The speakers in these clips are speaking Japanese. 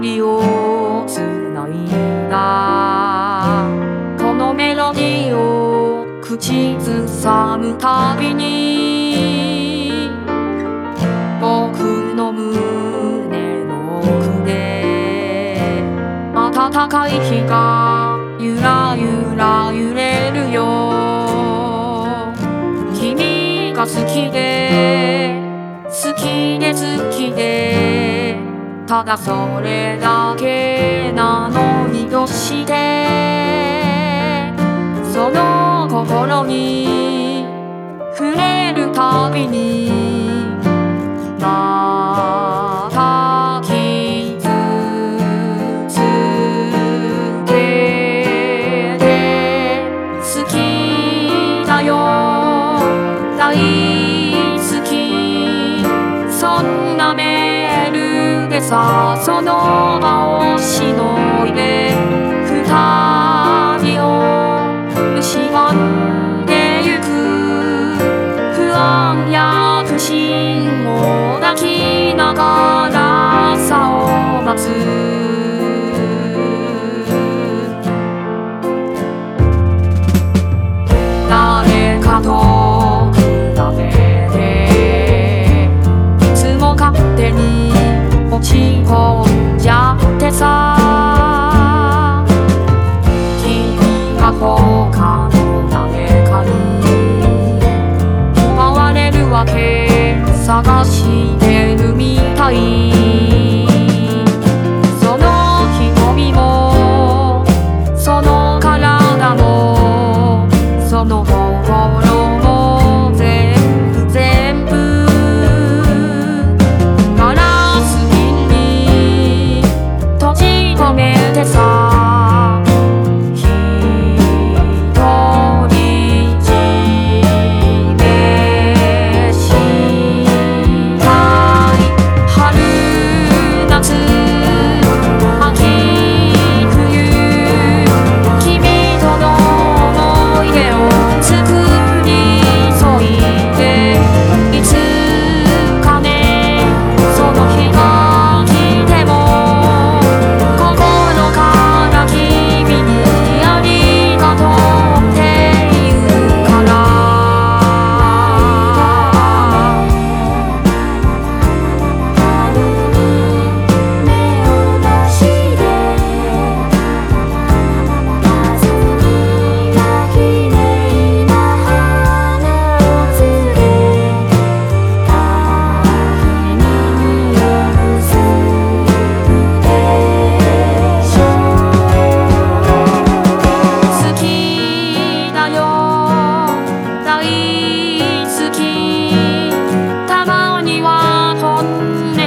りをつないだ。このメロディーを口ずさむたびに僕の胸の奥で暖かい日がゆらゆら揺れるよ。君が好きで好きで好きでただそれだけなのにどうして？その心に触れるたびにールでさその場をしのいで二人探してるみたい。その瞳も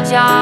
자